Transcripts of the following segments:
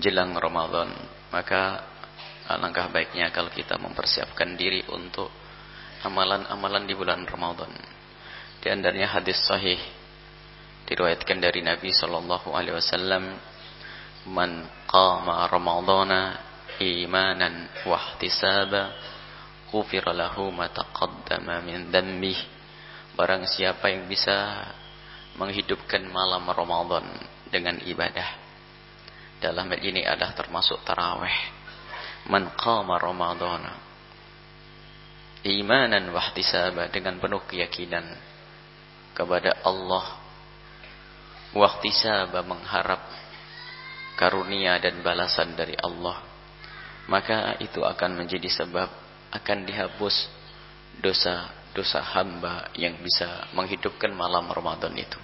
menjelang Ramadan, maka alangkah baiknya kalau kita mempersiapkan diri untuk amalan-amalan di bulan Ramadan. Di antaranya hadis sahih diriwayatkan dari Nabi sallallahu alaihi wasallam, "Man qama Ramadana imanan wa ihtisaba, ghufira lahu ma taqaddama min dhanbihi." Barang siapa yang bisa menghidupkan malam Ramadan dengan ibadah. Dalam hal ini adalah termasuk tarawih. Man qama Ramadana imanan wahtisaba dengan penuh keyakinan kepada Allah wahtisaba mengharap karunia dan balasan dari Allah maka itu akan menjadi sebab akan dihapus dosa dosa hamba yang bisa menghidupkan malam Ramadan itu.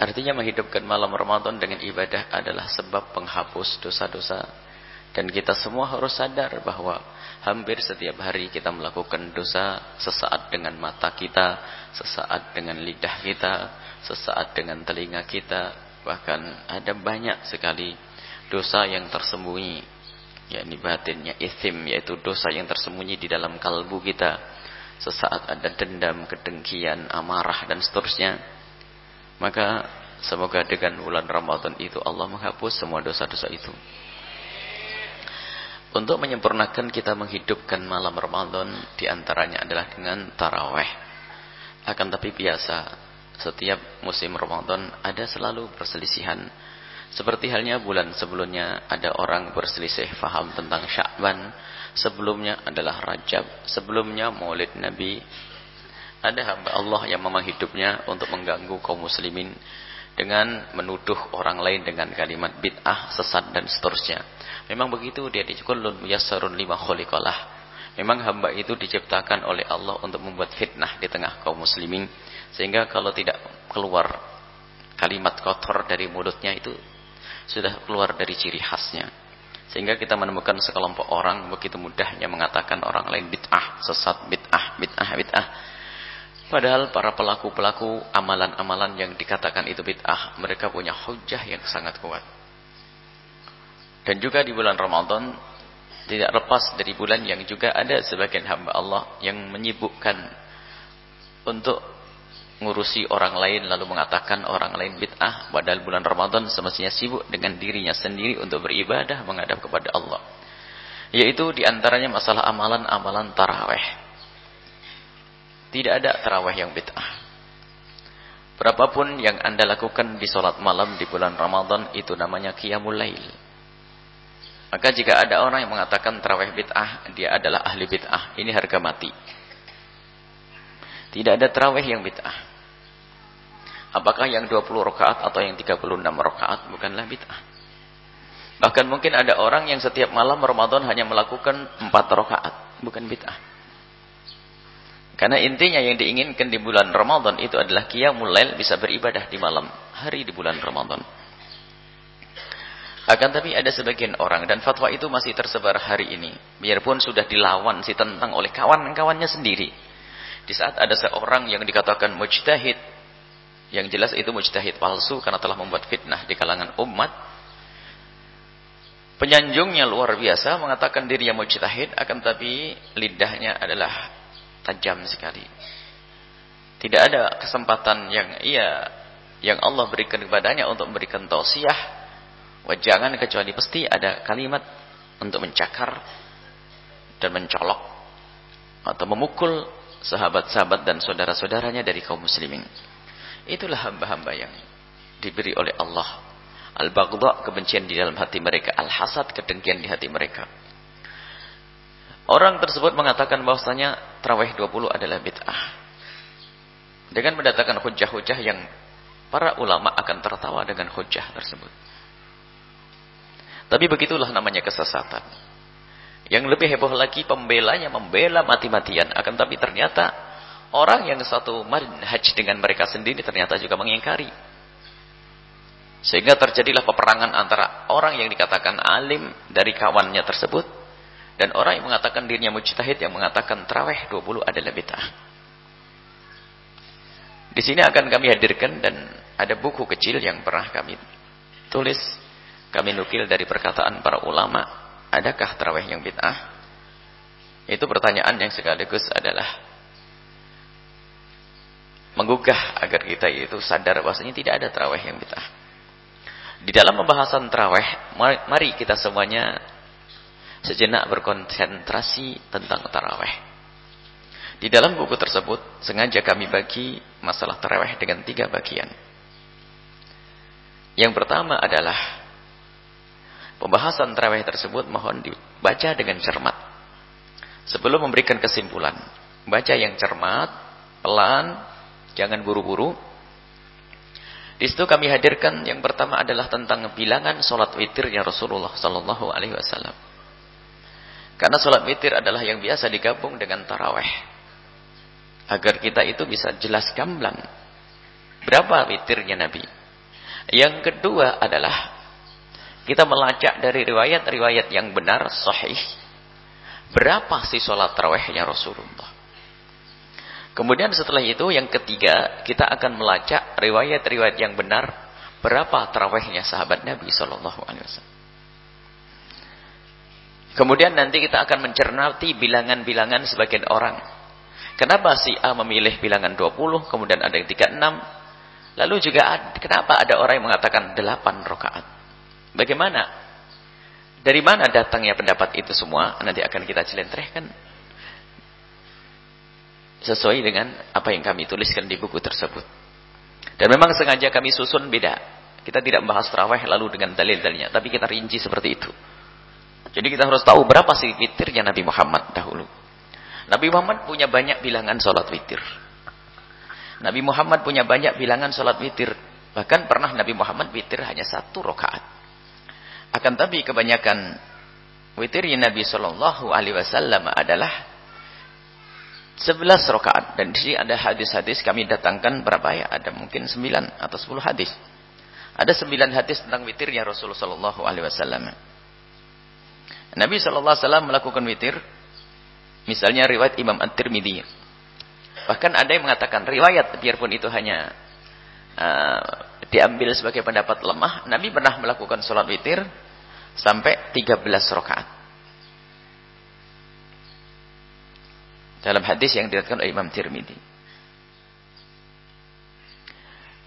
Artinya menghidupkan malam Ramadan dengan ibadah adalah sebab penghapus dosa-dosa. Dan kita semua harus sadar bahwa hampir setiap hari kita melakukan dosa sesaat dengan mata kita, sesaat dengan lidah kita, sesaat dengan telinga kita. Bahkan ada banyak sekali dosa yang tersembunyi. yakni batinnya ithim, yaitu dosa yang tersembunyi di dalam kalbu kita sesaat ada dendam, kedengkian, amarah dan seterusnya. Maka semoga dengan bulan Ramadan itu Allah menghapus semua dosa-dosa itu. Untuk menyempurnakan kita menghidupkan malam Ramadan di antaranya adalah dengan taraweh. Akan tapi biasa setiap musim Ramadan ada selalu perselisihan. Seperti halnya bulan sebelumnya ada orang berselisih faham tentang Sya'ban sebelumnya adalah Rajab, sebelumnya Maulid Nabi. Ada hamba Allah yang memang hidupnya untuk mengganggu kaum muslimin dengan menuduh orang lain dengan kalimat bid'ah, sesat dan seterusnya. Memang begitu dia dicukullun muyassarun lima khuliqalah. Memang hamba itu diciptakan oleh Allah untuk membuat fitnah di tengah kaum muslimin sehingga kalau tidak keluar kalimat kotor dari mulutnya itu sudah keluar dari ciri khasnya. Sehingga kita menemukan sekelompok orang begitu mudahnya mengatakan orang lain bid'ah, sesat bid'ah, bid'ah, bid'ah. Padahal para pelaku-pelaku amalan-amalan yang dikatakan itu bid'ah, mereka punya hujah yang sangat kuat. Dan juga di bulan Ramadan tidak lepas dari bulan yang juga ada sebagian hamba Allah yang menyibukkan untuk ngurusi orang lain lalu mengatakan orang lain bid'ah. Padahal bulan Ramadan semestinya sibuk dengan dirinya sendiri untuk beribadah menghadap kepada Allah. Yaitu di antaranya masalah amalan-amalan taraweh tidak ada taraweh yang bid'ah. Berapapun yang anda lakukan di sholat malam di bulan Ramadan itu namanya qiyamul lail. Maka jika ada orang yang mengatakan taraweh bid'ah dia adalah ahli bid'ah. Ini harga mati. Tidak ada taraweh yang bid'ah. Apakah yang 20 rakaat atau yang 36 rakaat? Bukanlah bid'ah. Bahkan mungkin ada orang yang setiap malam Ramadan hanya melakukan 4 rakaat, bukan bid'ah. Karena intinya yang diinginkan di bulan Ramadan itu adalah qiyamul lail bisa beribadah di malam hari di bulan Ramadan. Akan tapi ada sebagian orang dan fatwa itu masih tersebar hari ini. Biarpun sudah dilawan si tentang oleh kawan-kawannya sendiri. Di saat ada seorang yang dikatakan mujtahid yang jelas itu mujtahid palsu karena telah membuat fitnah di kalangan umat. Penyanjungnya luar biasa mengatakan dirinya mujtahid akan tapi lidahnya adalah tajam sekali. Tidak ada kesempatan yang ia yang Allah berikan kepadanya untuk memberikan tausiah. Wajangan kecuali pasti ada kalimat untuk mencakar dan mencolok atau memukul sahabat-sahabat dan saudara-saudaranya dari kaum muslimin. Itulah hamba-hamba yang diberi oleh Allah. Al-baghdha kebencian di dalam hati mereka, al-hasad kedengkian di hati mereka. Orang tersebut mengatakan bahwasanya tarawih 20 adalah bid'ah. Dengan mendatangkan hujah-hujah yang para ulama akan tertawa dengan hujah tersebut. Tapi begitulah namanya kesesatan. Yang lebih heboh lagi pembelanya membela mati-matian akan tapi ternyata Orang yang satu manhaj dengan mereka sendiri ternyata juga mengingkari. Sehingga terjadilah peperangan antara orang yang dikatakan alim dari kawannya tersebut dan orang yang mengatakan dirinya mujtahid yang mengatakan traweh 20 adalah bid'ah. Di sini akan kami hadirkan dan ada buku kecil yang pernah kami tulis kami nukil dari perkataan para ulama, adakah tarawih yang bid'ah? Itu pertanyaan yang sekaligus adalah menggugah agar kita itu sadar bahwasanya tidak ada tarawih yang bid'ah. Di dalam pembahasan tarawih, mari kita semuanya sejenak berkonsentrasi tentang tarawih. Di dalam buku tersebut sengaja kami bagi masalah tarawih dengan tiga bagian. Yang pertama adalah pembahasan tarawih tersebut mohon dibaca dengan cermat. Sebelum memberikan kesimpulan, baca yang cermat, pelan, jangan buru-buru. Di situ kami hadirkan yang pertama adalah tentang bilangan solat witirnya Rasulullah Sallallahu Alaihi Wasallam. Karena solat witir adalah yang biasa digabung dengan taraweh agar kita itu bisa jelas gamblang berapa witirnya Nabi. Yang kedua adalah kita melacak dari riwayat-riwayat yang benar sahih berapa sih sholat tarawihnya Rasulullah. Kemudian setelah itu yang ketiga kita akan melacak riwayat-riwayat yang benar berapa tarawihnya sahabat Nabi Shallallahu Alaihi Wasallam. Kemudian nanti kita akan mencermati bilangan-bilangan sebagian orang Kenapa si A memilih bilangan 20, kemudian ada yang 36. Lalu juga kenapa ada orang yang mengatakan 8 rakaat? Bagaimana? Dari mana datangnya pendapat itu semua? Nanti akan kita celentrehkan. Sesuai dengan apa yang kami tuliskan di buku tersebut. Dan memang sengaja kami susun beda. Kita tidak membahas terawih lalu dengan dalil-dalilnya. Tapi kita rinci seperti itu. Jadi kita harus tahu berapa sih fitirnya Nabi Muhammad dahulu. Nabi Muhammad punya banyak bilangan sholat witir. Nabi Muhammad punya banyak bilangan sholat witir. Bahkan pernah Nabi Muhammad witir hanya satu rakaat. Akan tapi kebanyakan witirnya Nabi Shallallahu Alaihi Wasallam adalah sebelas rakaat. Dan di sini ada hadis-hadis kami datangkan berapa ya? Ada mungkin sembilan atau sepuluh hadis. Ada sembilan hadis tentang witirnya Rasulullah Shallallahu Alaihi Wasallam. Nabi Shallallahu Alaihi Wasallam melakukan witir Misalnya riwayat Imam At-Tirmidzi. Bahkan ada yang mengatakan riwayat biarpun itu hanya uh, diambil sebagai pendapat lemah, Nabi pernah melakukan sholat witir sampai 13 rakaat. Dalam hadis yang diriwayatkan oleh Imam Tirmidzi.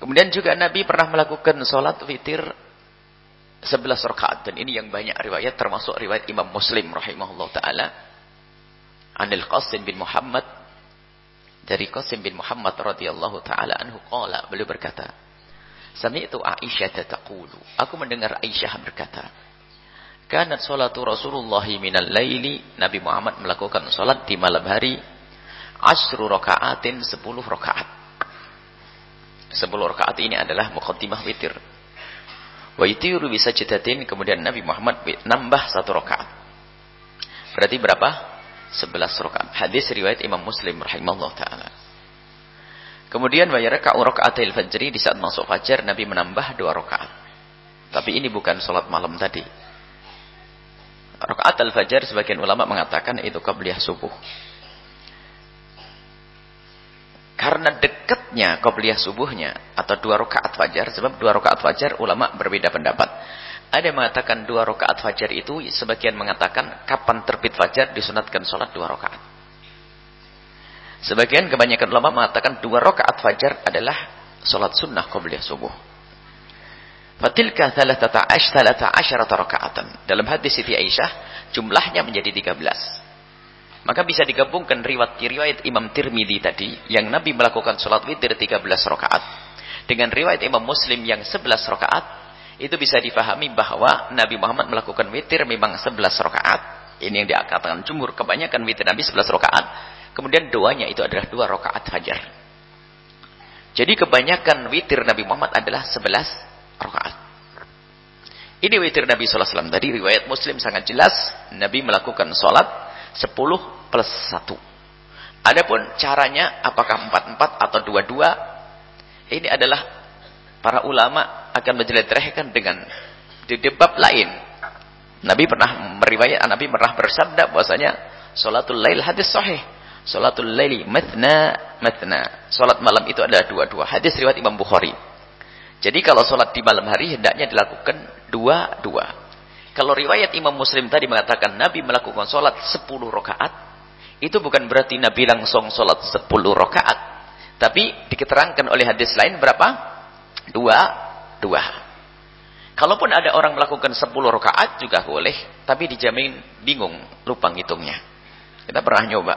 Kemudian juga Nabi pernah melakukan sholat witir 11 rakaat. Dan ini yang banyak riwayat termasuk riwayat Imam Muslim rahimahullah taala. Anil Qasim bin Muhammad dari Qasim bin Muhammad radhiyallahu taala anhu qala beliau berkata Sami'tu Aisyah taqulu. Aku mendengar Aisyah berkata Kanat salatu Rasulullah minal laili. Nabi Muhammad melakukan salat di malam hari asru rakaatin 10 rakaat. 10 rakaat ini adalah muqaddimah witir wa yutiru bisa citatin kemudian Nabi Muhammad nambah satu rakaat berarti berapa 11 rakaat. Hadis riwayat Imam Muslim rahimahullah taala. Kemudian wa yarka'u raka'atil fajri di saat masuk fajar Nabi menambah dua rakaat. Tapi ini bukan salat malam tadi. Rakaat al-fajar sebagian ulama mengatakan itu qabliyah subuh. Karena dekatnya qabliyah subuhnya atau dua rakaat fajar sebab dua rakaat fajar ulama berbeda pendapat. Ada yang mengatakan dua rakaat fajar itu, sebagian mengatakan kapan terbit fajar disunatkan sholat dua rakaat. Sebagian kebanyakan ulama mengatakan dua rakaat fajar adalah sholat sunnah qabliyah subuh. Fatilka thalathata ash thalatha asyarata rakaatan. Dalam hadis Siti Aisyah, jumlahnya menjadi 13. Maka bisa digabungkan riwayat-riwayat Imam Tirmidzi tadi, yang Nabi melakukan sholat witir 13 rakaat. Dengan riwayat Imam Muslim yang 11 rakaat, itu bisa difahami bahwa Nabi Muhammad melakukan witir memang 11 rakaat. Ini yang dikatakan jumhur kebanyakan witir Nabi 11 rakaat. Kemudian doanya itu adalah dua rakaat fajar. Jadi kebanyakan witir Nabi Muhammad adalah 11 rakaat. Ini witir Nabi SAW. Tadi riwayat Muslim sangat jelas. Nabi melakukan sholat 10 plus 1. Adapun caranya apakah 44 atau 22. Ini adalah para ulama akan menjelaskan dengan di bab lain. Nabi pernah meriwayat, Nabi pernah bersabda bahwasanya salatul lail hadis sahih. Salatul laili matna matna. Salat malam itu adalah dua-dua. Hadis riwayat Imam Bukhari. Jadi kalau sholat di malam hari hendaknya dilakukan dua-dua. Kalau riwayat Imam Muslim tadi mengatakan Nabi melakukan sholat sepuluh rakaat, itu bukan berarti Nabi langsung sholat sepuluh rakaat. Tapi diketerangkan oleh hadis lain berapa? Dua, dua. Kalaupun ada orang melakukan sepuluh rakaat juga boleh, tapi dijamin bingung, lupa ngitungnya. Kita pernah nyoba,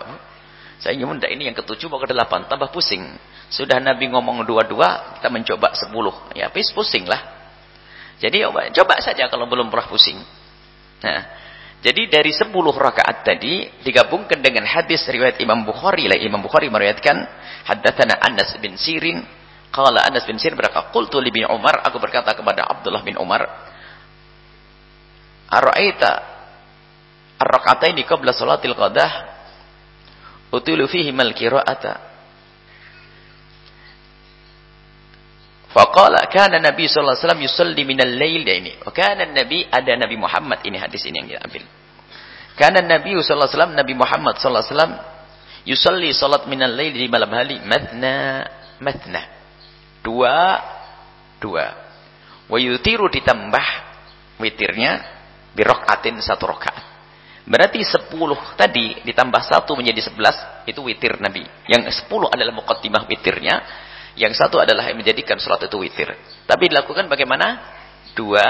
Saya ingin ini yang ketujuh mau ke delapan, tambah pusing. Sudah Nabi ngomong dua-dua, kita mencoba sepuluh. Ya, habis pusing lah. Jadi coba, saja kalau belum pernah pusing. Nah, jadi dari sepuluh rakaat tadi digabungkan dengan hadis riwayat Imam Bukhari. Lah Imam Bukhari meriwayatkan haddatsana Anas bin Sirin qala Anas bin Sirin berkata qultu li Umar aku berkata kepada Abdullah bin Umar Ara'aita ar-rak'ataini qabla salatil qadah utilu fihi Faqala kana Nabi sallallahu alaihi wasallam yusalli minal lail ini. Kana Nabi ada Nabi Muhammad ini hadis ini yang diambil. Kana Nabi sallallahu alaihi wasallam Nabi Muhammad sallallahu alaihi wasallam yusalli salat minal lail di malam hari matna matna. Dua dua. Wa yutiru ditambah witirnya bi rakaatin satu rakaat. Berarti sepuluh tadi ditambah satu menjadi sebelas itu witir Nabi. Yang sepuluh adalah muqaddimah witirnya yang satu adalah menjadikan sholat itu witir. Tapi dilakukan bagaimana? Dua,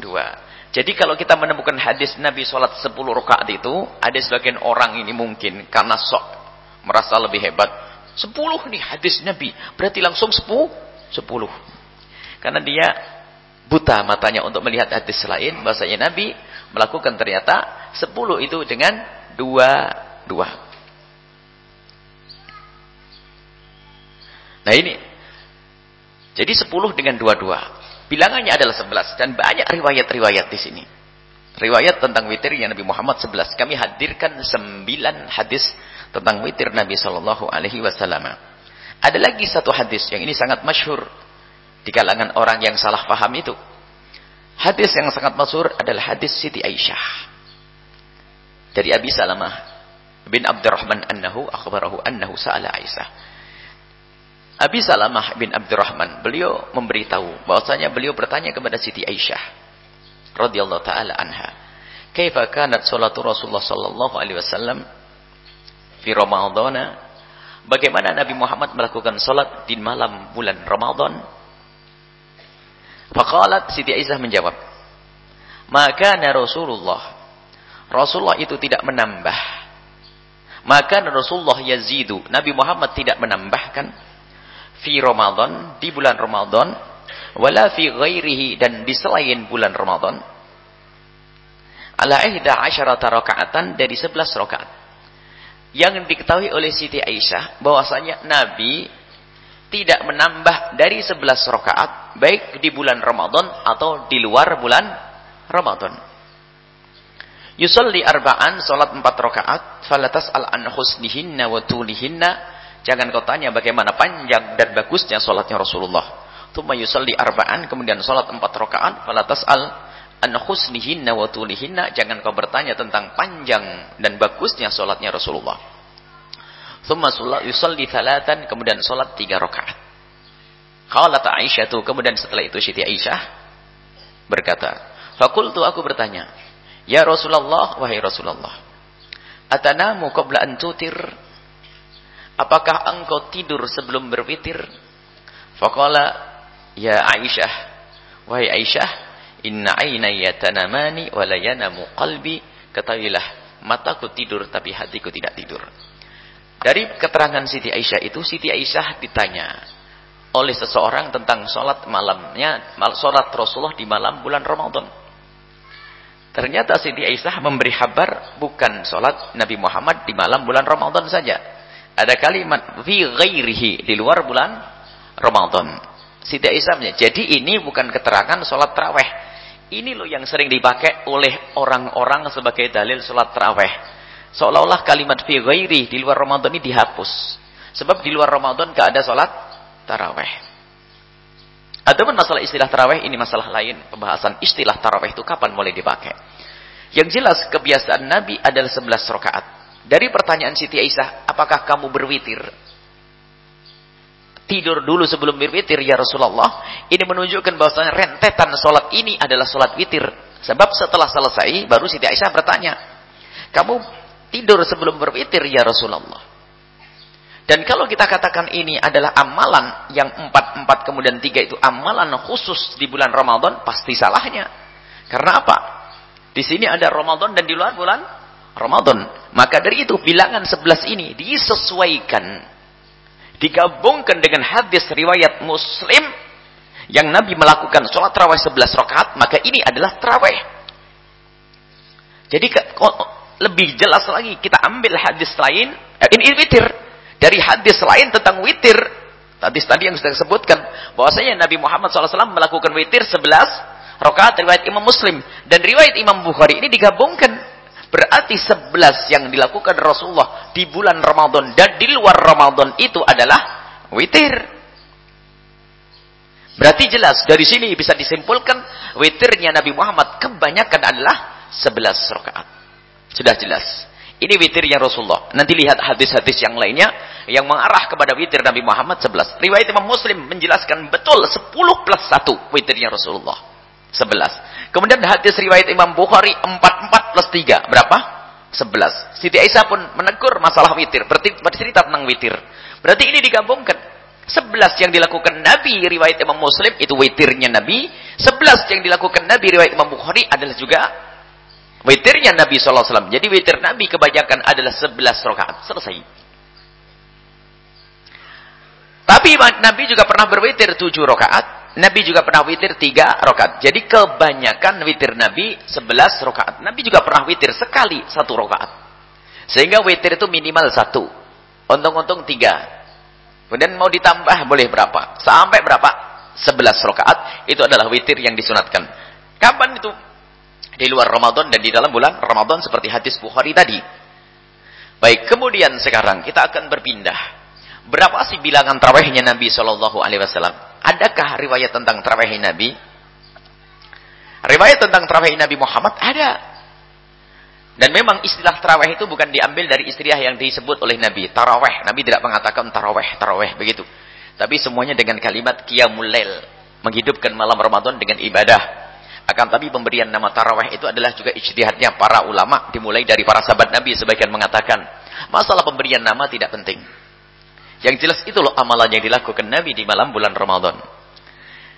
dua. Jadi kalau kita menemukan hadis Nabi sholat sepuluh rakaat itu, ada sebagian orang ini mungkin karena sok merasa lebih hebat. Sepuluh nih hadis Nabi, berarti langsung sepuluh, sepuluh. Karena dia buta matanya untuk melihat hadis lain, bahasanya Nabi melakukan ternyata sepuluh itu dengan dua, dua. Nah ini. Jadi 10 dengan 22. Bilangannya adalah 11 dan banyak riwayat-riwayat di sini. Riwayat tentang witirnya Nabi Muhammad 11. Kami hadirkan 9 hadis tentang witir Nabi sallallahu alaihi wasallam. Ada lagi satu hadis yang ini sangat masyhur di kalangan orang yang salah paham itu. Hadis yang sangat masyhur adalah hadis Siti Aisyah. Dari Abi Salamah bin Abdurrahman annahu akhbarahu annahu sa'ala Aisyah. Abi Salamah bin Abdurrahman, beliau memberitahu bahwasanya beliau bertanya kepada Siti Aisyah radhiyallahu taala anha, "Kaifa kanat salatu Rasulullah sallallahu alaihi wasallam fi Ramadan?" Bagaimana Nabi Muhammad melakukan salat di malam bulan Ramadan? Faqalat Siti Aisyah menjawab, "Maka Rasulullah Rasulullah itu tidak menambah. Maka Rasulullah yazidu. Nabi Muhammad tidak menambahkan fi Ramadan di bulan Ramadan wala fi ghairihi dan di selain bulan Ramadan ala ihda asyarata rakaatan dari 11 rakaat. Yang diketahui oleh Siti Aisyah bahwasanya Nabi tidak menambah dari 11 rakaat baik di bulan Ramadan atau di luar bulan Ramadan. Yusalli arba'an salat 4 rakaat falatas al an husnihinna wa tulihinna Jangan kau tanya bagaimana panjang dan bagusnya solatnya Rasulullah. Thumma yusalli arba'an, kemudian solat empat rakaat, fala tas'al an husnihinna wa tulihinna. Jangan kau bertanya tentang panjang dan bagusnya solatnya Rasulullah. Thumma yusalli thalatan, kemudian solat tiga rakaat. Qalat Aisyah tu, kemudian setelah itu Siti Aisyah berkata, Fakultu aku bertanya, Ya Rasulullah, wahai Rasulullah, Atanamu qabla an tutir Apakah engkau tidur sebelum berwitir? Faqala ya Aisyah, wahai Aisyah, inna aynaya tanamani wa la yanamu qalbi. Ketahuilah, mataku tidur tapi hatiku tidak tidur. Dari keterangan Siti Aisyah itu, Siti Aisyah ditanya oleh seseorang tentang sholat malamnya, sholat Rasulullah di malam bulan Ramadan. Ternyata Siti Aisyah memberi kabar bukan sholat Nabi Muhammad di malam bulan Ramadan saja. Ada kalimat fi ghairihi di luar bulan Ramadan. Siti Aisyah jadi ini bukan keterangan sholat terawih. Ini loh yang sering dipakai oleh orang-orang sebagai dalil sholat terawih. Seolah-olah kalimat fi ghairi di luar Ramadan ini dihapus. Sebab di luar Ramadan gak ada sholat tarawih. Adapun masalah istilah tarawih ini masalah lain. Pembahasan istilah tarawih itu kapan mulai dipakai. Yang jelas kebiasaan Nabi adalah 11 rakaat. Dari pertanyaan Siti Aisyah, apakah kamu berwitir? tidur dulu sebelum berwitir ya Rasulullah. Ini menunjukkan bahwasanya rentetan sholat ini adalah sholat witir. Sebab setelah selesai baru Siti Aisyah bertanya, kamu tidur sebelum berwitir ya Rasulullah. Dan kalau kita katakan ini adalah amalan yang empat-empat kemudian tiga itu amalan khusus di bulan Ramadan, pasti salahnya. Karena apa? Di sini ada Ramadan dan di luar bulan Ramadan. Maka dari itu bilangan sebelas ini disesuaikan. Digabungkan dengan hadis riwayat muslim yang Nabi melakukan sholat terawih sebelas rakaat, maka ini adalah terawih. Jadi lebih jelas lagi kita ambil hadis lain, eh, ini witir dari hadis lain tentang witir. Hadis tadi yang sudah disebutkan. bahwasanya Nabi Muhammad SAW melakukan witir 11 rakaat riwayat Imam Muslim. Dan riwayat Imam Bukhari ini digabungkan. Berarti 11 yang dilakukan Rasulullah di bulan Ramadan dan di luar Ramadan itu adalah witir. Berarti jelas dari sini bisa disimpulkan witirnya Nabi Muhammad kebanyakan adalah 11 rakaat. Sudah jelas. Ini witirnya Rasulullah. Nanti lihat hadis-hadis yang lainnya yang mengarah kepada witir Nabi Muhammad 11. Riwayat Imam Muslim menjelaskan betul 10 plus 1 witirnya Rasulullah. 11. Kemudian hadis riwayat Imam Bukhari 44 plus 3. Berapa? 11. Siti Aisyah pun menegur masalah witir. Berarti bercerita tentang witir. Berarti ini digabungkan. 11 yang dilakukan Nabi riwayat Imam Muslim itu witirnya Nabi. 11 yang dilakukan Nabi riwayat Imam Bukhari adalah juga Witirnya Nabi SAW. Jadi witir Nabi kebanyakan adalah 11 rakaat. Selesai. Tapi Nabi juga pernah berwitir 7 rakaat. Nabi juga pernah witir 3 rakaat. Jadi kebanyakan witir Nabi 11 rakaat. Nabi juga pernah witir sekali 1 rakaat. Sehingga witir itu minimal 1. Untung-untung 3. Kemudian mau ditambah boleh berapa? Sampai berapa? 11 rakaat. Itu adalah witir yang disunatkan. Kapan itu di luar Ramadan dan di dalam bulan Ramadan seperti hadis Bukhari tadi. Baik, kemudian sekarang kita akan berpindah. Berapa sih bilangan tarawihnya Nabi Shallallahu Alaihi Wasallam? Adakah riwayat tentang tarawih Nabi? Riwayat tentang tarawih Nabi Muhammad ada. Dan memang istilah tarawih itu bukan diambil dari istilah yang disebut oleh Nabi. Tarawih. Nabi tidak mengatakan tarawih, tarawih begitu. Tapi semuanya dengan kalimat qiyamul lail. Menghidupkan malam Ramadan dengan ibadah. Akan tapi pemberian nama tarawih itu adalah juga ijtihadnya para ulama. Dimulai dari para sahabat Nabi sebagian mengatakan. Masalah pemberian nama tidak penting. Yang jelas itu loh amalan yang dilakukan Nabi di malam bulan Ramadan.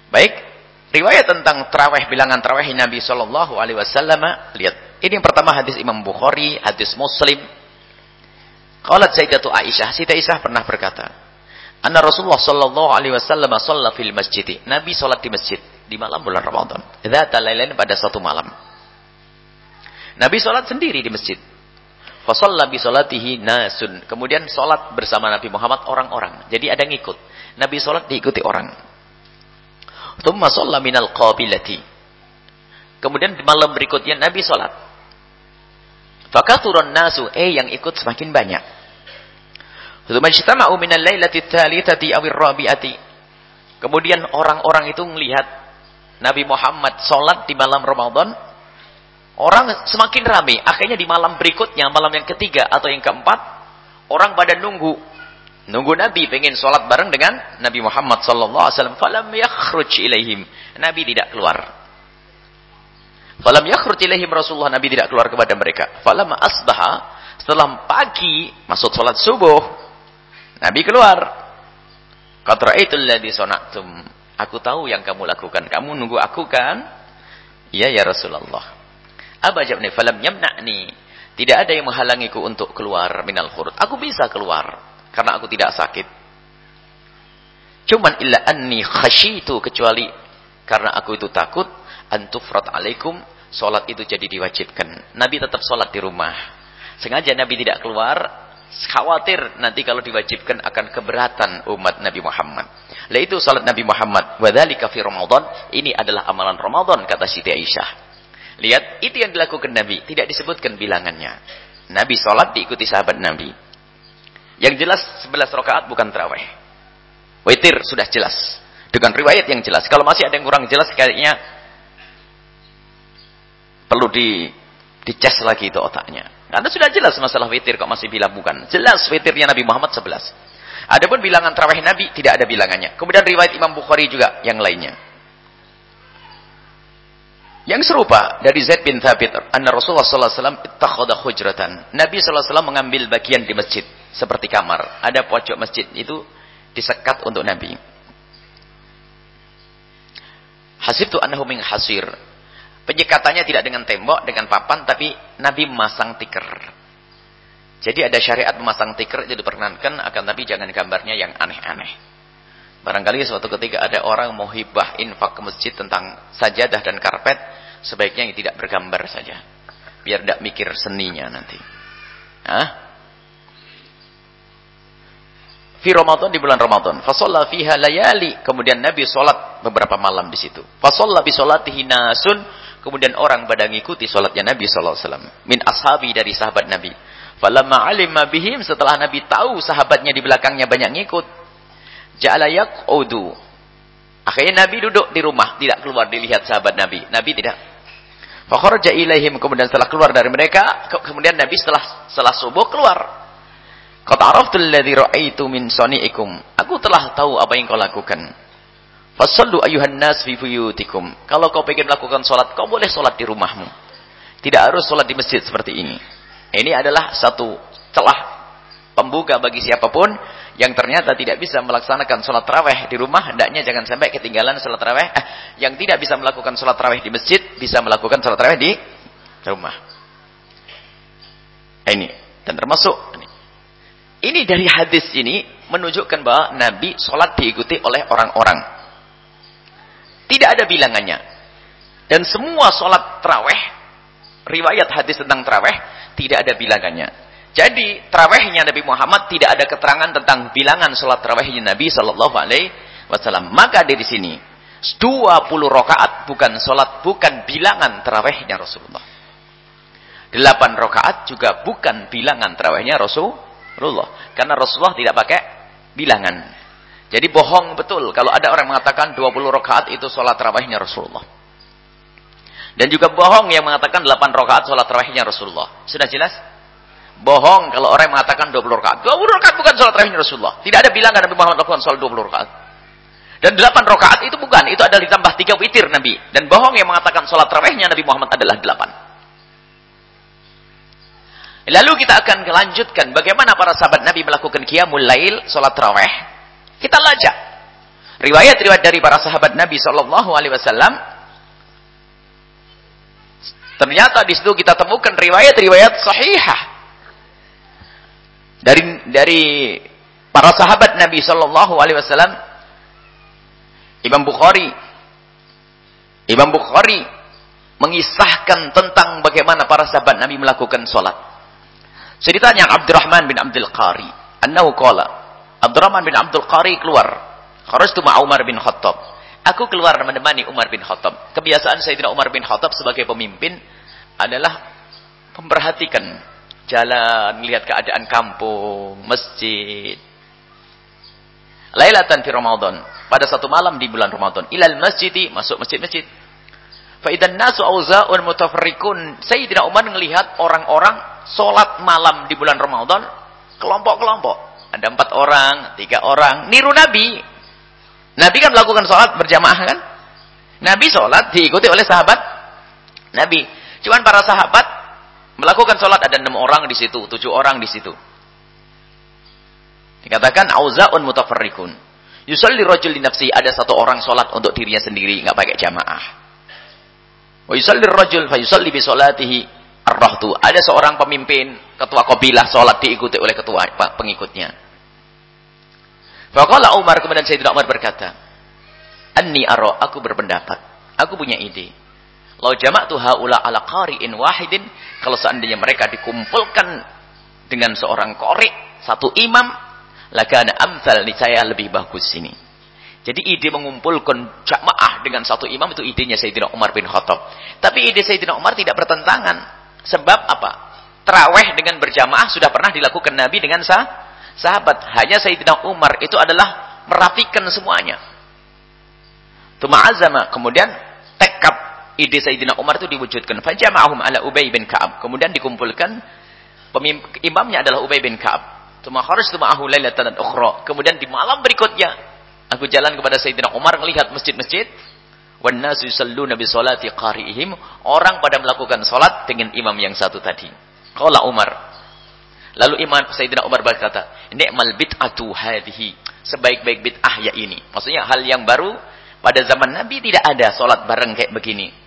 Baik. Riwayat tentang tarawih bilangan tarawih Nabi Shallallahu Alaihi Wasallam. Lihat. Ini yang pertama hadis Imam Bukhari. Hadis Muslim. Qalat Sayyidatu Aisyah. Siti Aisyah pernah berkata. Anna Rasulullah Shallallahu Alaihi Wasallam sholat fil masjid. Nabi sholat di masjid di malam bulan Ramadan. Dzata lailain pada satu malam. Nabi sholat sendiri di masjid. Fasalla bi salatihi nasun. Kemudian sholat bersama Nabi Muhammad orang-orang. Jadi ada yang ikut. Nabi sholat diikuti orang. Thumma shalla minal qabilati. Kemudian di malam berikutnya Nabi sholat. Fakathurun nasu. Eh yang ikut semakin banyak. Thumma ijtama'u minal lailati thalithati awir rabi'ati. Kemudian orang-orang itu melihat Nabi Muhammad sholat di malam Ramadan, orang semakin ramai. Akhirnya di malam berikutnya, malam yang ketiga atau yang keempat, orang pada nunggu. Nunggu Nabi pengen sholat bareng dengan Nabi Muhammad sallallahu alaihi wasallam. Falam yakhruj ilaihim. Nabi tidak keluar. Falam yakhruj ilaihim Rasulullah Nabi tidak keluar kepada mereka. Falam asbaha setelah pagi masuk sholat subuh Nabi keluar. Qad ra'aitul ladzi sana'tum Aku tahu yang kamu lakukan. Kamu nunggu aku kan? Iya ya Rasulullah. Aba jawabnya, falam yamna'ni. Tidak ada yang menghalangiku untuk keluar minal khurut. Aku bisa keluar karena aku tidak sakit. Cuman illa anni khasyitu kecuali karena aku itu takut antufrat alaikum salat itu jadi diwajibkan. Nabi tetap salat di rumah. Sengaja Nabi tidak keluar khawatir nanti kalau diwajibkan akan keberatan umat Nabi Muhammad. Lah itu salat Nabi Muhammad. Wadzalika fi Ramadan. Ini adalah amalan Ramadan kata Siti Aisyah. Lihat, itu yang dilakukan Nabi, tidak disebutkan bilangannya. Nabi salat diikuti sahabat Nabi. Yang jelas 11 rakaat bukan tarawih. Witir sudah jelas. Dengan riwayat yang jelas. Kalau masih ada yang kurang jelas kayaknya perlu di lagi itu otaknya. Karena sudah jelas masalah witir kok masih bilang bukan. Jelas witirnya Nabi Muhammad 11. Adapun bilangan tarawih Nabi tidak ada bilangannya. Kemudian riwayat Imam Bukhari juga yang lainnya. Yang serupa dari Zaid bin Thabit, anna Rasulullah sallallahu alaihi wasallam ittakhadha hujratan. Nabi sallallahu alaihi wasallam mengambil bagian di masjid seperti kamar. Ada pojok masjid itu disekat untuk Nabi. Hasibtu annahu min hasir. Penyekatannya tidak dengan tembok, dengan papan, tapi Nabi memasang tikar. Jadi ada syariat memasang tikar itu diperkenankan, akan tapi jangan gambarnya yang aneh-aneh. Barangkali suatu ketika ada orang mau hibah infak ke masjid tentang sajadah dan karpet, sebaiknya tidak bergambar saja. Biar tidak mikir seninya nanti. Hah? Fi Ramadan di bulan Ramadan. Fasalla fiha layali. Kemudian Nabi solat beberapa malam di situ. Fasalla bi solatihi nasun. Kemudian orang pada ngikuti solatnya Nabi wasallam. Min ashabi dari sahabat Nabi. Falamma alima bihim setelah Nabi tahu sahabatnya di belakangnya banyak ngikut. Ja'ala yaq'udu. Akhirnya Nabi duduk di rumah, tidak keluar dilihat sahabat Nabi. Nabi tidak. Fakharaja ilaihim kemudian setelah keluar dari mereka, kemudian Nabi setelah setelah subuh keluar. Qad araftu alladhi ra'aitu min sani'ikum. Aku telah tahu apa yang kau lakukan. Fasallu ayuhan nas fi buyutikum. Kalau kau ingin melakukan salat, kau boleh salat di rumahmu. Tidak harus salat di masjid seperti ini. Ini adalah satu celah pembuka bagi siapa pun yang ternyata tidak bisa melaksanakan sholat taraweh di rumah, hendaknya jangan sampai ketinggalan sholat taraweh. Eh, yang tidak bisa melakukan sholat taraweh di masjid, bisa melakukan sholat taraweh di rumah. Eh, ini dan termasuk ini. Ini dari hadis ini menunjukkan bahwa Nabi sholat diikuti oleh orang-orang. Tidak ada bilangannya. Dan semua sholat taraweh, riwayat hadis tentang taraweh, tidak ada bilangannya. Jadi terawihnya Nabi Muhammad tidak ada keterangan tentang bilangan sholat terawihnya Nabi Shallallahu Alaihi Wasallam. Maka dari sini 20 rakaat bukan sholat bukan bilangan terawihnya Rasulullah. 8 rakaat juga bukan bilangan terawihnya Rasulullah. Karena Rasulullah tidak pakai bilangan. Jadi bohong betul kalau ada orang mengatakan 20 rakaat itu sholat terawihnya Rasulullah. Dan juga bohong yang mengatakan 8 rakaat sholat terawihnya Rasulullah. Sudah jelas? Bohong kalau orang mengatakan 20 rakaat. 20 rakaat bukan sholat terakhir Rasulullah. Tidak ada bilangan Nabi Muhammad melakukan sholat 20 rakaat. Dan 8 rakaat itu bukan. Itu adalah ditambah 3 witir Nabi. Dan bohong yang mengatakan sholat terakhirnya Nabi Muhammad adalah 8. Lalu kita akan melanjutkan bagaimana para sahabat Nabi melakukan qiyamul lail, sholat tarawih. Kita lacak. Riwayat-riwayat dari para sahabat Nabi sallallahu alaihi wasallam Ternyata di situ kita temukan riwayat-riwayat sahihah dari dari para sahabat Nabi Shallallahu Alaihi Wasallam Imam Bukhari Imam Bukhari mengisahkan tentang bagaimana para sahabat Nabi melakukan sholat. Ceritanya Abdurrahman bin Abdul Qari. Annahu qala. Abdurrahman bin Abdul Qari keluar. Kharajtu ma Umar bin Khattab. Aku keluar menemani Umar bin Khattab. Kebiasaan Sayyidina Umar bin Khattab sebagai pemimpin adalah memperhatikan jalan, melihat keadaan kampung, masjid. Lailatan fi Ramadan, pada satu malam di bulan Ramadan, ilal masjidi, masuk masjid-masjid. Fa idan nasu auza'un mutafarriqun. Sayyidina Umar melihat orang-orang salat malam di bulan Ramadan kelompok-kelompok. Ada empat orang, tiga orang, niru Nabi. Nabi kan melakukan salat berjamaah kan? Nabi salat diikuti oleh sahabat Nabi. Cuman para sahabat Melakukan sholat ada enam orang di situ, tujuh orang di situ. Dikatakan auzaun mutafarrikun. Yusalli rajul li nafsi ada satu orang sholat untuk dirinya sendiri, nggak pakai jamaah. Wa yusalli rajul fa yusalli bi salatihi ar-rahtu. Ada seorang pemimpin, ketua kabilah sholat diikuti oleh ketua pengikutnya. Faqala Umar kemudian Sayyidina Umar berkata, "Anni ara, aku berpendapat, aku punya ide." Lau jama'tu haula ala qari'in wahidin, kalau seandainya mereka dikumpulkan dengan seorang qari, satu imam, lakana amsal saya lebih bagus ini. Jadi ide mengumpulkan jamaah dengan satu imam itu idenya Sayyidina Umar bin Khattab. Tapi ide Sayyidina Umar tidak bertentangan. Sebab apa? Terawih dengan berjamaah sudah pernah dilakukan Nabi dengan sah sahabat. Hanya Sayyidina Umar itu adalah merapikan semuanya. Tuma'azama. Kemudian tekad ide Sayyidina Umar itu diwujudkan. Fajama'ahum ala Ubay bin Ka'ab. Kemudian dikumpulkan imamnya adalah Ubay bin Ka'ab. Tuma kharajtu ma'ahu lailatan ukhra. Kemudian di malam berikutnya aku jalan kepada Sayyidina Umar melihat masjid-masjid wan nasu yusalluna bi salati qari'ihim. Orang pada melakukan salat dengan imam yang satu tadi. Qala Umar. Lalu Imam Sayyidina Umar berkata, "Ni'mal bid'atu hadhihi." Sebaik-baik bid'ah ya ini. Maksudnya hal yang baru pada zaman Nabi tidak ada salat bareng kayak begini.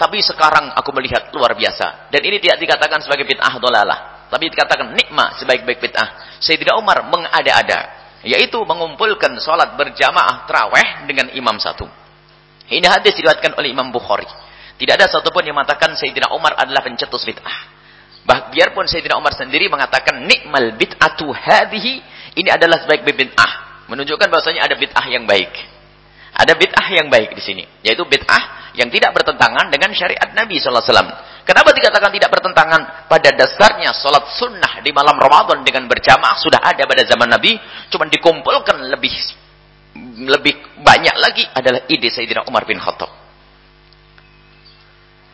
Tapi sekarang aku melihat luar biasa. Dan ini tidak dikatakan sebagai bid'ah dolalah. Tapi dikatakan nikmah sebaik-baik bid'ah. Sayyidina Umar mengada-ada. Yaitu mengumpulkan sholat berjamaah terawih dengan imam satu. Ini hadis diriwayatkan oleh Imam Bukhari. Tidak ada satupun yang mengatakan Sayyidina Umar adalah pencetus bid'ah. Bah, biarpun Sayyidina Umar sendiri mengatakan nikmal bid'atu hadhihi. Ini adalah sebaik-baik bid'ah. Menunjukkan bahwasanya ada bid'ah yang baik. Ada bid'ah yang baik di sini, yaitu bid'ah yang tidak bertentangan dengan syariat Nabi sallallahu alaihi wasallam. Kenapa dikatakan tidak bertentangan? Pada dasarnya salat sunnah di malam Ramadan dengan berjamaah sudah ada pada zaman Nabi, cuma dikumpulkan lebih lebih banyak lagi adalah ide Sayyidina Umar bin Khattab.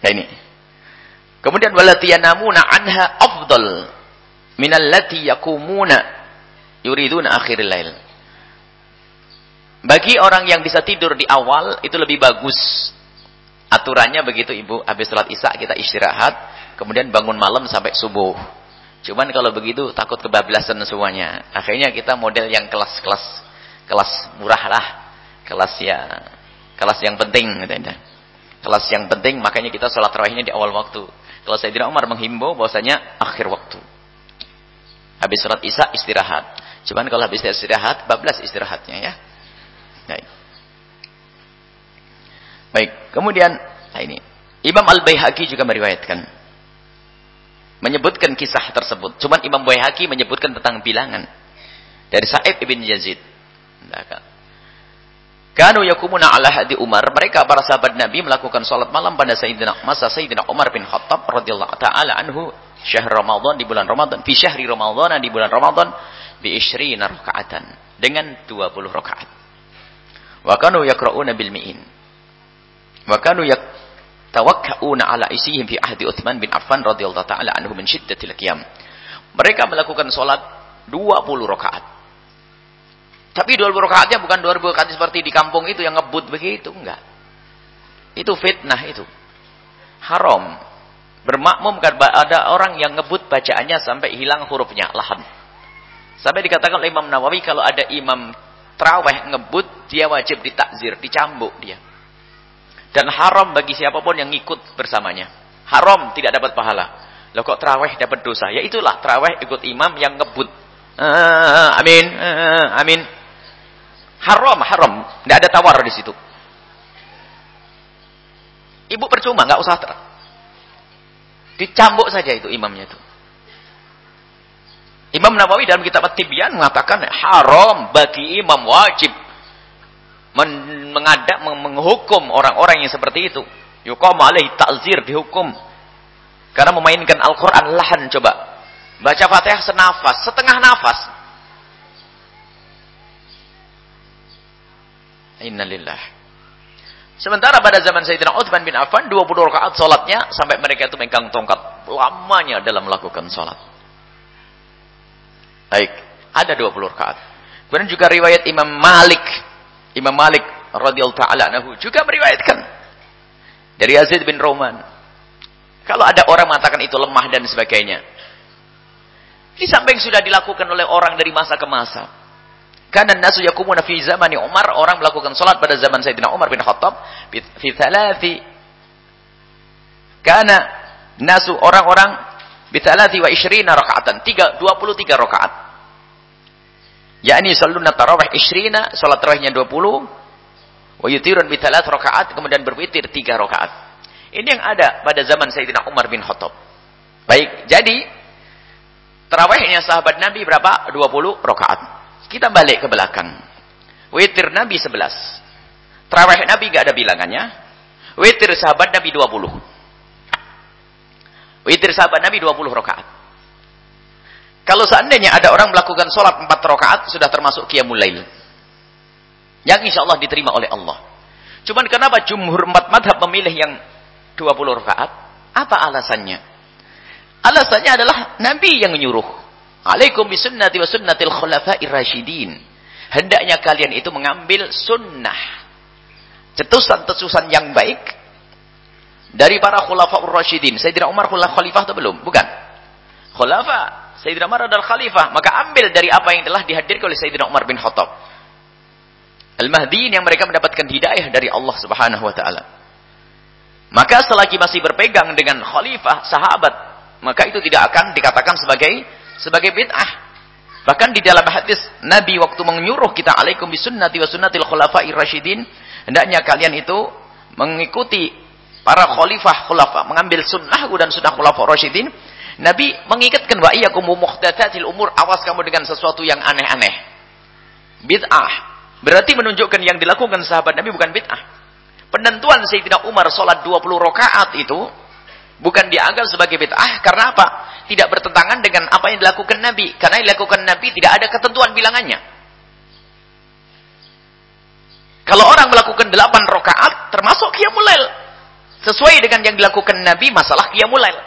Nah ini. Kemudian walatiyanamuna anha afdal minallati yakumuna yuriduna akhiril lail. Bagi orang yang bisa tidur di awal itu lebih bagus. Aturannya begitu Ibu, habis sholat Isya kita istirahat, kemudian bangun malam sampai subuh. Cuman kalau begitu takut kebablasan semuanya. Akhirnya kita model yang kelas-kelas kelas murah lah. Kelas ya kelas yang penting gitu Kelas yang penting makanya kita sholat tarawihnya di awal waktu. Kalau tidak Umar menghimbau bahwasanya akhir waktu. Habis sholat Isya istirahat. Cuman kalau habis istirahat bablas istirahatnya ya. Baik. Baik, kemudian nah ini Imam Al-Baihaqi juga meriwayatkan menyebutkan kisah tersebut. Cuman Imam Baihaqi menyebutkan tentang bilangan dari Sa'id ibn Yazid. Kanu yakumuna ala hadi Umar. Mereka para sahabat Nabi melakukan salat malam pada Sayyidina masa Sayyidina Umar bin Khattab radhiyallahu taala anhu syahr Ramadan di bulan Ramadan, fi syahri Ramadan di bulan Ramadan bi 20 rakaatan dengan 20 rakaat. Wa kanu yaqra'una bil mi'in. Wa kanu yatawakka'una ala isihim fi ahdi Uthman bin Affan radhiyallahu taala anhu min syiddatil qiyam. Mereka melakukan salat 20 rakaat. Tapi 20 rakaatnya bukan 20 rakaat seperti di kampung itu yang ngebut begitu, enggak. Itu fitnah itu. Haram. Bermakmum kan ada orang yang ngebut bacaannya sampai hilang hurufnya, lahan. Sampai dikatakan oleh Imam Nawawi kalau ada imam Terawih ngebut, dia wajib ditakzir, dicambuk dia. Dan haram bagi siapa pun yang ikut bersamanya. Haram tidak dapat pahala. Loh kok terawih dapat dosa? Ya itulah terawih ikut imam yang ngebut. Uh, amin, uh, amin. Haram, haram. Tidak ada tawar di situ. Ibu percuma, nggak usah ter. Dicambuk saja itu imamnya itu. Imam Nawawi dalam kitab At-Tibyan mengatakan haram bagi imam wajib mengadak menghukum orang-orang yang seperti itu. Yuqam alaihi ta'zir dihukum karena memainkan Al-Qur'an lahan coba. Baca Fatihah senafas, setengah nafas. Innalillah. Sementara pada zaman Sayyidina Uthman bin Affan 20 rakaat salatnya sampai mereka itu megang tongkat lamanya dalam melakukan salat. Baik, ada 20 rakaat. Kemudian juga riwayat Imam Malik. Imam Malik radhiyallahu taala anhu juga meriwayatkan dari Yazid bin Roman. Kalau ada orang mengatakan itu lemah dan sebagainya. Di samping sudah dilakukan oleh orang dari masa ke masa. Karena nasu yakumuna fi zamani Umar, orang melakukan salat pada zaman Sayyidina Umar bin Khattab fi thalathi karena nasu orang-orang Bitalati wa ishrina rakaatan. Tiga, 23 rakaat. Yakni saluna tarawih ishrina, salat tarawihnya 20. Wa yutirun bitalat rakaat, kemudian berwitir 3 rakaat. Ini yang ada pada zaman Sayyidina Umar bin Khattab. Baik, jadi tarawihnya sahabat Nabi berapa? 20 rakaat. Kita balik ke belakang. Witir Nabi 11. Tarawih Nabi gak ada bilangannya. Witir sahabat Nabi 20. Witir sahabat Nabi 20 rakaat. Kalau seandainya ada orang melakukan sholat 4 rakaat, sudah termasuk qiyamul lail. Yang insya Allah diterima oleh Allah. Cuman kenapa jumhur empat madhab memilih yang 20 rakaat? Apa alasannya? Alasannya adalah Nabi yang menyuruh. Alaikum bisunnati wa sunnatil khulafa'ir rasyidin. Hendaknya kalian itu mengambil sunnah. Cetusan-cetusan yang baik dari para khulafaur rasyidin. Sayyidina Umar khalifah atau belum? Bukan. Khulafa. Sayyidina Umar adalah khalifah. Maka ambil dari apa yang telah dihadirkan oleh Sayyidina Umar bin Khattab. Al-Mahdiin yang mereka mendapatkan hidayah dari Allah Subhanahu wa taala. Maka selagi masih berpegang dengan khalifah, sahabat, maka itu tidak akan dikatakan sebagai sebagai bid'ah. Bahkan di dalam hadis Nabi waktu menyuruh kita alaikum bisunnati wa sunnatil khulafa'ir rasyidin, hendaknya kalian itu mengikuti para khalifah khulafa, mengambil sunnahku dan sunnah khulafa rasyidin. Nabi mengikatkan wa iyyakum muhdatsatil umur, awas kamu dengan sesuatu yang aneh-aneh. Bid'ah. Berarti menunjukkan yang dilakukan sahabat Nabi bukan bid'ah. Penentuan Sayyidina Umar sholat 20 rakaat itu bukan dianggap sebagai bid'ah karena apa? Tidak bertentangan dengan apa yang dilakukan Nabi. Karena yang dilakukan Nabi tidak ada ketentuan bilangannya. Kalau orang melakukan 8 rakaat termasuk qiyamul lail. Sesuai dengan yang dilakukan Nabi masalah qiyamul lail.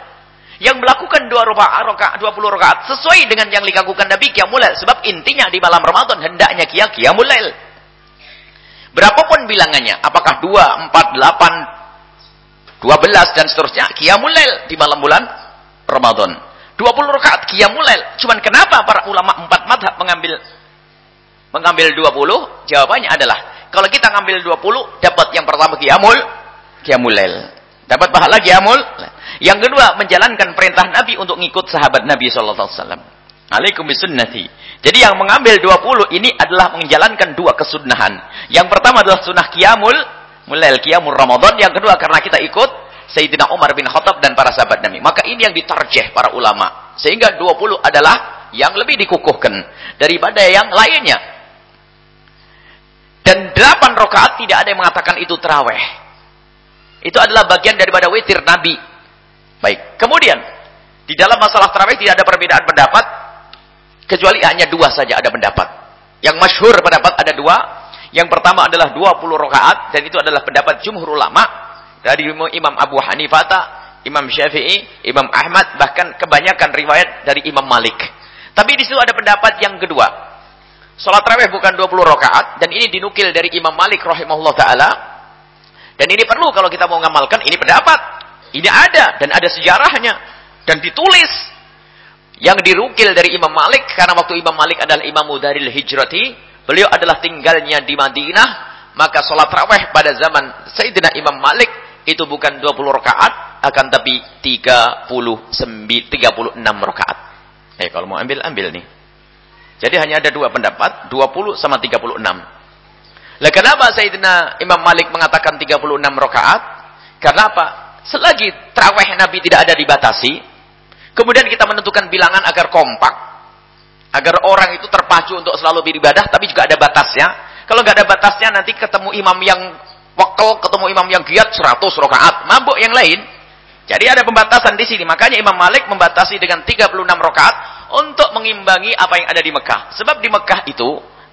Yang melakukan 2 rakaat 20 rakaat sesuai dengan yang dilakukan Nabi qiyamul lail sebab intinya di malam Ramadan hendaknya qiyamul lail. Bilangannya, apakah 2, 4, 8, 12 dan seterusnya, qiyamul lail di malam bulan Ramadan. 20 rakaat qiyamul lail. Cuman kenapa para ulama empat madhab mengambil mengambil 20? Jawabannya adalah kalau kita ngambil 20 dapat yang pertama qiyamul qiyamul lail. Dapat pahala qiyamul. Yang kedua menjalankan perintah Nabi untuk ngikut sahabat Nabi sallallahu alaihi wasallam. Alaikum bisunnati. Jadi yang mengambil 20 ini adalah menjalankan dua kesunahan. Yang pertama adalah sunnah qiyamul mulail qiyamul Ramadan, yang kedua karena kita ikut Sayyidina Umar bin Khattab dan para sahabat Nabi. Maka ini yang ditarjeh para ulama. Sehingga 20 adalah yang lebih dikukuhkan daripada yang lainnya. Dan 8 rakaat tidak ada yang mengatakan itu terawih. Itu adalah bagian daripada witir Nabi. Baik. Kemudian di dalam masalah terawih tidak ada perbedaan pendapat Kecuali hanya dua saja ada pendapat. Yang masyhur pendapat ada dua. Yang pertama adalah 20 rakaat dan itu adalah pendapat jumhur ulama dari Imam Abu Hanifah, Imam Syafi'i, Imam Ahmad, bahkan kebanyakan riwayat dari Imam Malik. Tapi di situ ada pendapat yang kedua. Salat tarawih bukan 20 rakaat dan ini dinukil dari Imam Malik rahimahullah taala. Dan ini perlu kalau kita mau ngamalkan ini pendapat. Ini ada dan ada sejarahnya dan ditulis yang dirukil dari Imam Malik karena waktu Imam Malik adalah Imam Mudaril Hijrati, beliau adalah tinggalnya di Madinah, maka sholat raweh pada zaman Sayyidina Imam Malik itu bukan 20 rakaat akan tapi 39 36 rakaat. Eh kalau mau ambil ambil nih. Jadi hanya ada dua pendapat, 20 sama 36. Lah kenapa Sayyidina Imam Malik mengatakan 36 rakaat? Karena apa? Selagi terawih Nabi tidak ada dibatasi, Kemudian kita menentukan bilangan agar kompak. Agar orang itu terpacu untuk selalu beribadah, tapi juga ada batasnya. Kalau nggak ada batasnya, nanti ketemu imam yang wakil, ketemu imam yang giat 100 rakaat. Mabuk yang lain. Jadi ada pembatasan di sini. Makanya Imam Malik membatasi dengan 36 rakaat untuk mengimbangi apa yang ada di Mekah. Sebab di Mekah itu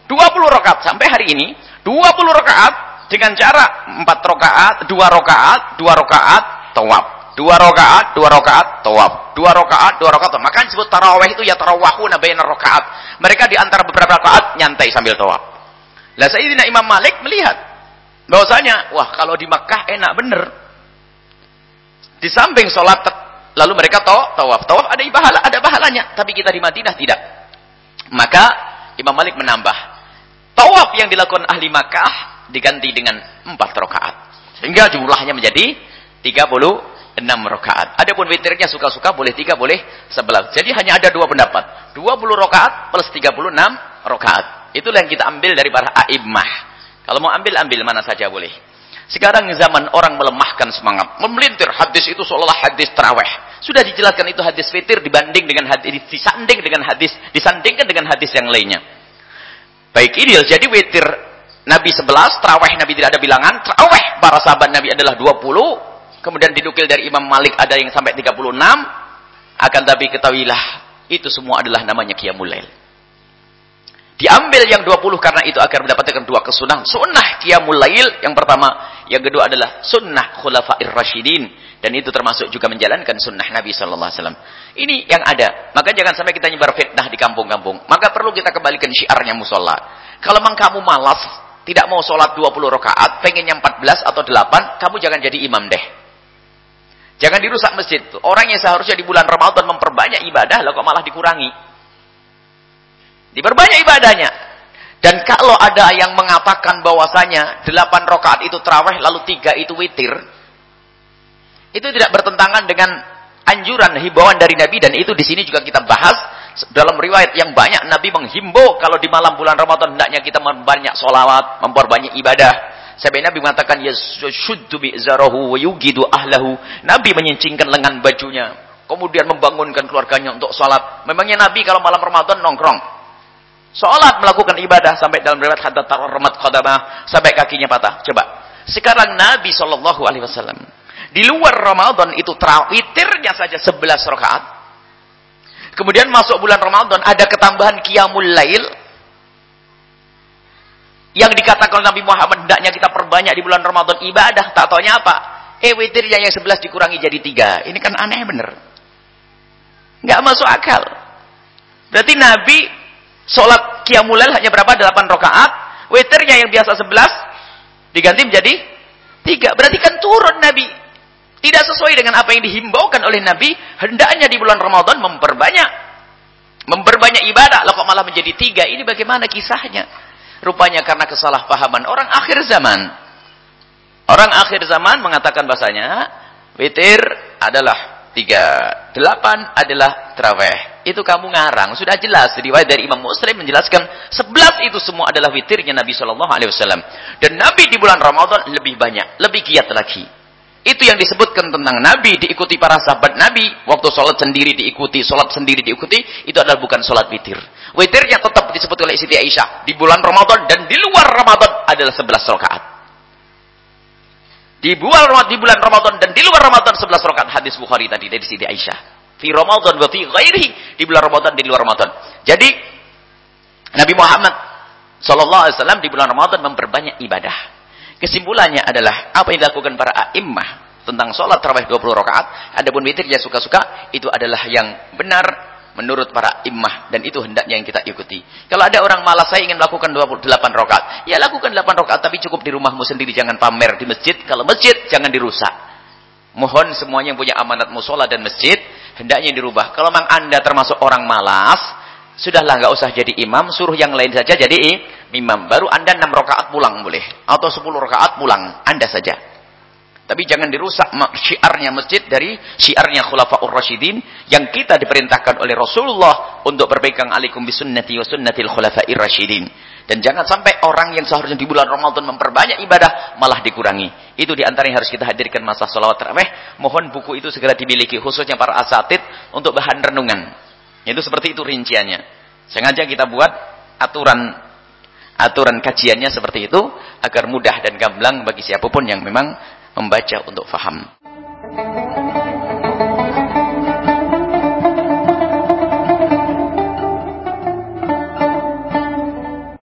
20 rakaat sampai hari ini 20 rakaat dengan cara 4 rakaat, 2 rakaat, 2 rakaat tawaf. Dua rakaat, dua rakaat, tawaf. Dua rakaat, dua rakaat. Maka disebut tarawih itu ya tarawahuna baina rakaat. Mereka di antara beberapa rakaat nyantai sambil tawaf. Lah Sayyidina Imam Malik melihat bahwasanya wah kalau di Makkah enak bener. Di samping sholat lalu mereka tawaf, tawaf. Tawaf ada pahala, ada pahalanya, tapi kita di Madinah tidak. Maka Imam Malik menambah tawaf yang dilakukan ahli Makkah diganti dengan empat rakaat. Sehingga jumlahnya menjadi 30 enam rakaat. Adapun witirnya suka-suka boleh tiga, boleh sebelas. Jadi hanya ada dua pendapat. Dua puluh rakaat plus tiga puluh enam rakaat. Itulah yang kita ambil dari para a'immah. Kalau mau ambil, ambil mana saja boleh. Sekarang zaman orang melemahkan semangat. Memelintir hadis itu seolah hadis terawih. Sudah dijelaskan itu hadis witir dibanding dengan hadis, disanding dengan hadis, disandingkan dengan hadis yang lainnya. Baik ideal. Jadi witir Nabi 11, terawih Nabi tidak ada bilangan. Terawih para sahabat Nabi adalah 20, Kemudian dinukil dari Imam Malik ada yang sampai 36. Akan tapi ketahuilah, itu semua adalah namanya Qiyamul Lail. Diambil yang 20 karena itu agar mendapatkan dua kesunahan. Sunnah Qiyamul Lail yang pertama, Yang kedua adalah sunnah khulafair rasyidin. Dan itu termasuk juga menjalankan sunnah Nabi Wasallam. Ini yang ada. Maka jangan sampai kita nyebar fitnah di kampung-kampung. Maka perlu kita kembalikan syiarnya musola. Kalau memang kamu malas, tidak mau sholat 20 rakaat, pengennya 14 atau 8, kamu jangan jadi imam deh. Jangan dirusak masjid. Orang yang seharusnya di bulan Ramadan memperbanyak ibadah, lah kok malah dikurangi. Diperbanyak ibadahnya. Dan kalau ada yang mengatakan bahwasanya delapan rakaat itu terawih lalu tiga itu witir, itu tidak bertentangan dengan anjuran himbauan dari Nabi dan itu di sini juga kita bahas dalam riwayat yang banyak Nabi menghimbau kalau di malam bulan Ramadan hendaknya kita memperbanyak solawat, memperbanyak ibadah. Sampai Nabi mengatakan ya syuddu bi'zarahu wa yugidu ahlahu. Nabi menyincingkan lengan bajunya, kemudian membangunkan keluarganya untuk salat. Memangnya Nabi kalau malam Ramadan nongkrong Sholat melakukan ibadah sampai dalam riwayat hatta tarramat qadamah sampai kakinya patah. Coba. Sekarang Nabi Shallallahu alaihi wasallam di luar Ramadan itu terawitirnya saja 11 rakaat. Kemudian masuk bulan Ramadan ada ketambahan qiyamul lail yang dikatakan Nabi Muhammad hendaknya kita perbanyak di bulan Ramadan ibadah. Tak taunya apa? Eh witirnya yang 11 dikurangi jadi 3. Ini kan aneh bener. Enggak masuk akal. Berarti Nabi Sholat Qiyamulail hanya berapa? 8 rakaat. Witirnya yang biasa 11 diganti menjadi 3. Berarti kan turun Nabi. Tidak sesuai dengan apa yang dihimbaukan oleh Nabi. Hendaknya di bulan Ramadan memperbanyak. Memperbanyak ibadah. Lalu kok malah menjadi 3. Ini bagaimana kisahnya? Rupanya karena kesalahpahaman orang akhir zaman. Orang akhir zaman mengatakan bahasanya witir adalah 3. 8 adalah terawih itu kamu ngarang. Sudah jelas riwayat dari Imam Muslim menjelaskan sebelas itu semua adalah witirnya Nabi Shallallahu Alaihi Wasallam. Dan Nabi di bulan Ramadan lebih banyak, lebih giat lagi. Itu yang disebutkan tentang Nabi diikuti para sahabat Nabi. Waktu sholat sendiri diikuti, sholat sendiri diikuti. Itu adalah bukan sholat witir. Witirnya tetap disebut oleh Siti Aisyah. Di bulan Ramadan dan di luar Ramadan adalah sebelas rakaat. Di bulan, di bulan Ramadan dan di luar Ramadan sebelas rakaat. Hadis Bukhari tadi dari Siti Aisyah. Fi Ramadan wa fi. Di bulan Ramadan, di luar Ramadan. Jadi, Nabi Muhammad Wasallam di bulan Ramadan memperbanyak ibadah. Kesimpulannya adalah apa yang dilakukan para a'immah tentang sholat terawih 20 rakaat, adapun witir ya suka-suka, itu adalah yang benar menurut para immah dan itu hendaknya yang kita ikuti. Kalau ada orang malas saya ingin melakukan 28 rakaat, ya lakukan 8 rakaat tapi cukup di rumahmu sendiri jangan pamer di masjid. Kalau masjid jangan dirusak. Mohon semuanya yang punya amanat musola dan masjid hendaknya dirubah. Kalau memang anda termasuk orang malas, sudahlah nggak usah jadi imam, suruh yang lain saja jadi imam. Baru anda 6 rakaat pulang boleh. Atau 10 rakaat pulang, anda saja. Tapi jangan dirusak syiarnya masjid dari syiarnya khulafaur rasyidin yang kita diperintahkan oleh Rasulullah untuk berpegang alaikum bisunnati wa sunnatil khulafair rasyidin. Dan jangan sampai orang yang seharusnya di bulan Ramadan memperbanyak ibadah, malah dikurangi. Itu di antara yang harus kita hadirkan masa salawat tarawih. Mohon buku itu segera dimiliki, khususnya para asatid, untuk bahan renungan. Itu seperti itu rinciannya. Sengaja kita buat aturan aturan kajiannya seperti itu, agar mudah dan gamblang bagi siapa pun yang memang membaca untuk faham.